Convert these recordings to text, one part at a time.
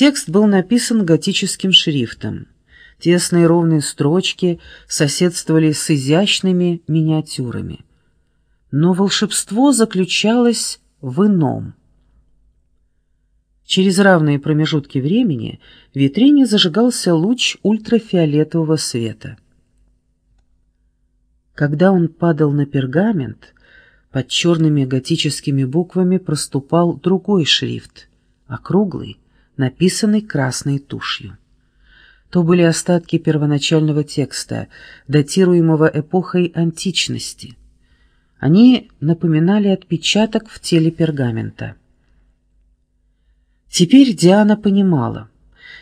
Текст был написан готическим шрифтом. Тесные ровные строчки соседствовали с изящными миниатюрами. Но волшебство заключалось в ином. Через равные промежутки времени в витрине зажигался луч ультрафиолетового света. Когда он падал на пергамент, под черными готическими буквами проступал другой шрифт, округлый, написанный красной тушью. То были остатки первоначального текста, датируемого эпохой античности. Они напоминали отпечаток в теле пергамента. Теперь Диана понимала,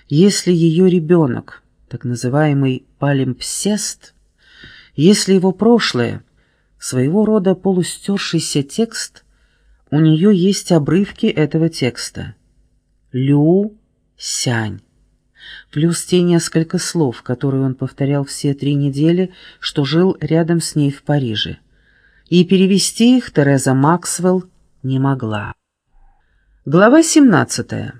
если ее ребенок, так называемый палимпсест, если его прошлое, своего рода полустершийся текст, у нее есть обрывки этого текста. Лю Сянь. Плюс те несколько слов, которые он повторял все три недели, что жил рядом с ней в Париже. И перевести их Тереза Максвелл не могла. Глава 17.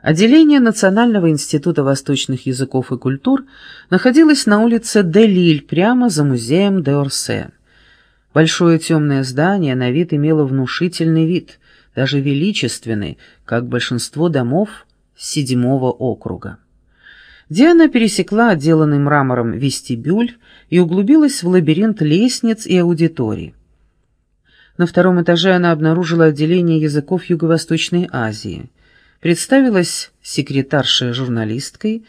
Отделение Национального института восточных языков и культур находилось на улице Де-Лиль, прямо за музеем Де-Орсе. Большое темное здание на вид имело внушительный вид, даже величественный, как большинство домов седьмого округа. Диана пересекла отделанный мрамором вестибюль и углубилась в лабиринт лестниц и аудиторий. На втором этаже она обнаружила отделение языков Юго-Восточной Азии. Представилась секретарша журналисткой,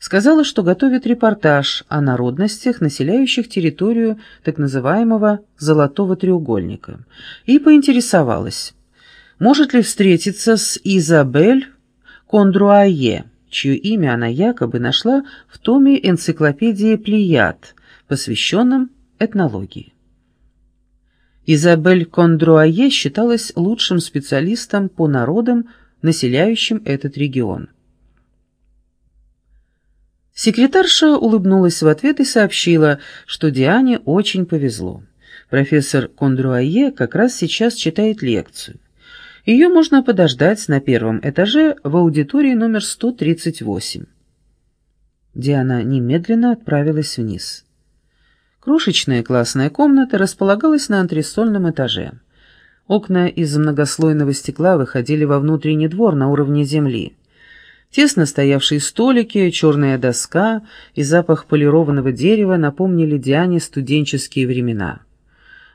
сказала, что готовит репортаж о народностях, населяющих территорию так называемого «золотого треугольника», и поинтересовалась, может ли встретиться с Изабель Кондруае, чье имя она якобы нашла в томе энциклопедии «Плеяд», посвященном этнологии. Изабель Кондруае считалась лучшим специалистом по народам, населяющим этот регион. Секретарша улыбнулась в ответ и сообщила, что Диане очень повезло. Профессор Кондруае как раз сейчас читает лекцию. Ее можно подождать на первом этаже в аудитории номер 138. Диана немедленно отправилась вниз. Крошечная классная комната располагалась на антресольном этаже. Окна из многослойного стекла выходили во внутренний двор на уровне земли. Тесно стоявшие столики, черная доска и запах полированного дерева напомнили Диане студенческие времена.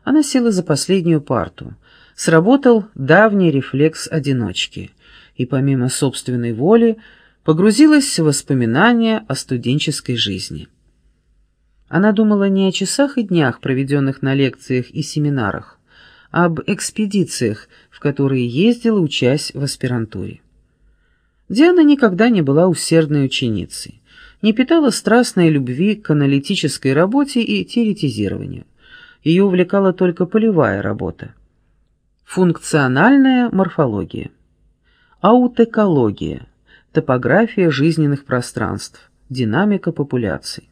Она села за последнюю парту сработал давний рефлекс одиночки, и помимо собственной воли погрузилась в воспоминания о студенческой жизни. Она думала не о часах и днях, проведенных на лекциях и семинарах, а об экспедициях, в которые ездила, учась в аспирантуре. Диана никогда не была усердной ученицей, не питала страстной любви к аналитической работе и теоретизированию. Ее увлекала только полевая работа. Функциональная морфология. Аутекология. Топография жизненных пространств. Динамика популяций.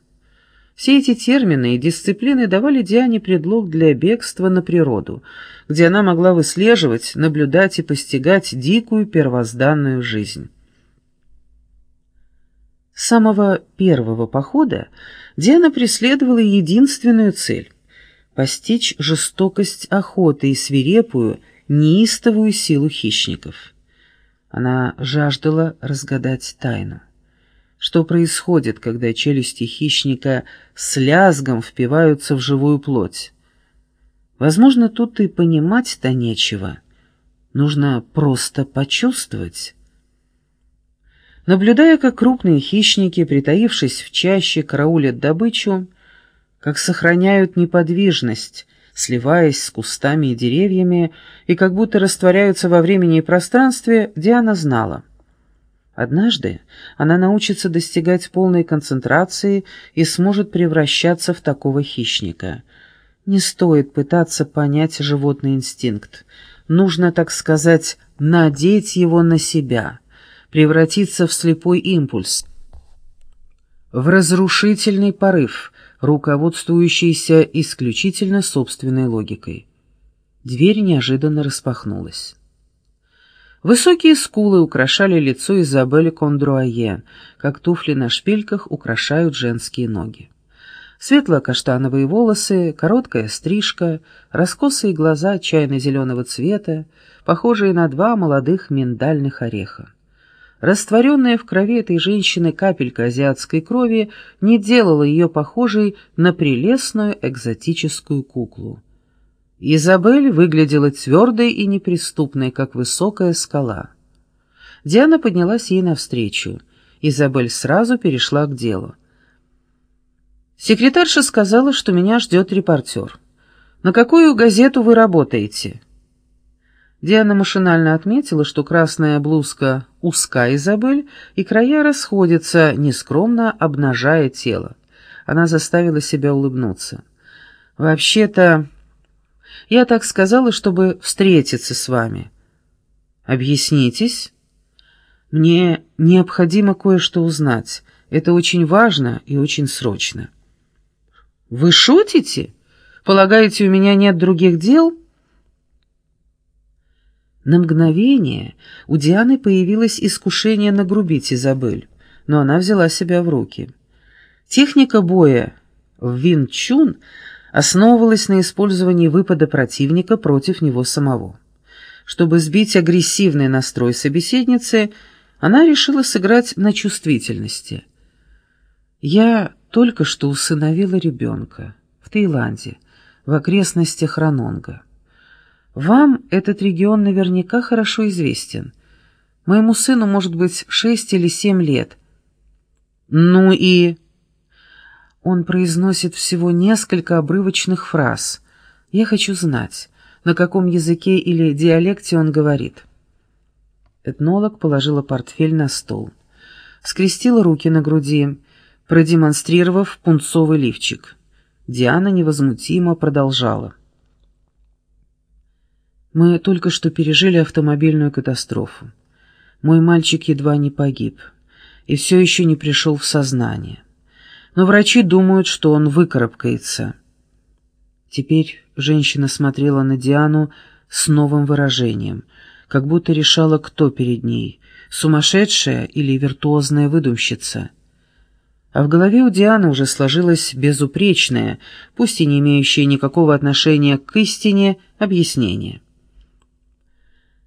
Все эти термины и дисциплины давали Диане предлог для бегства на природу, где она могла выслеживать, наблюдать и постигать дикую первозданную жизнь. С самого первого похода Диана преследовала единственную цель — постичь жестокость охоты и свирепую, неистовую силу хищников. Она жаждала разгадать тайну. Что происходит, когда челюсти хищника с лязгом впиваются в живую плоть? Возможно, тут и понимать-то нечего. Нужно просто почувствовать. Наблюдая, как крупные хищники, притаившись в чаще, караулят добычу, как сохраняют неподвижность, сливаясь с кустами и деревьями, и как будто растворяются во времени и пространстве, Диана знала. Однажды она научится достигать полной концентрации и сможет превращаться в такого хищника. Не стоит пытаться понять животный инстинкт. Нужно, так сказать, надеть его на себя, превратиться в слепой импульс, в разрушительный порыв, руководствующийся исключительно собственной логикой. Дверь неожиданно распахнулась. Высокие скулы украшали лицо Изабели Кондруае, как туфли на шпильках украшают женские ноги. Светло-каштановые волосы, короткая стрижка, раскосые глаза чайно-зеленого цвета, похожие на два молодых миндальных ореха. Растворенная в крови этой женщины капелька азиатской крови не делала ее похожей на прелестную экзотическую куклу. Изабель выглядела твердой и неприступной, как высокая скала. Диана поднялась ей навстречу. Изабель сразу перешла к делу. «Секретарша сказала, что меня ждет репортер. На какую газету вы работаете?» Диана машинально отметила, что красная блузка узка Изабель, и края расходятся, нескромно обнажая тело. Она заставила себя улыбнуться. «Вообще-то...» Я так сказала, чтобы встретиться с вами. Объяснитесь. Мне необходимо кое-что узнать. Это очень важно и очень срочно. Вы шутите? Полагаете, у меня нет других дел? На мгновение у Дианы появилось искушение нагрубить Изабель, но она взяла себя в руки. Техника боя в Вин-Чун — основывалась на использовании выпада противника против него самого. Чтобы сбить агрессивный настрой собеседницы, она решила сыграть на чувствительности. «Я только что усыновила ребенка в Таиланде, в окрестностях Ранонга. Вам этот регион наверняка хорошо известен. Моему сыну может быть шесть или семь лет. Ну и...» Он произносит всего несколько обрывочных фраз. Я хочу знать, на каком языке или диалекте он говорит. Этнолог положила портфель на стол. Скрестила руки на груди, продемонстрировав пунцовый лифчик. Диана невозмутимо продолжала. «Мы только что пережили автомобильную катастрофу. Мой мальчик едва не погиб и все еще не пришел в сознание но врачи думают, что он выкарабкается. Теперь женщина смотрела на Диану с новым выражением, как будто решала, кто перед ней — сумасшедшая или виртуозная выдумщица. А в голове у Дианы уже сложилось безупречное, пусть и не имеющее никакого отношения к истине, объяснение.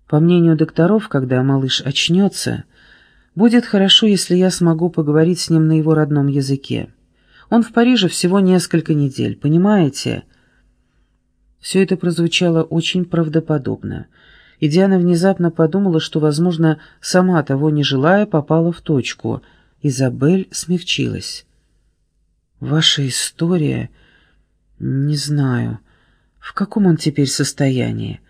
По мнению докторов, когда малыш очнется, будет хорошо, если я смогу поговорить с ним на его родном языке. Он в Париже всего несколько недель, понимаете?» Все это прозвучало очень правдоподобно, и Диана внезапно подумала, что, возможно, сама того не желая, попала в точку. Изабель смягчилась. «Ваша история... Не знаю, в каком он теперь состоянии.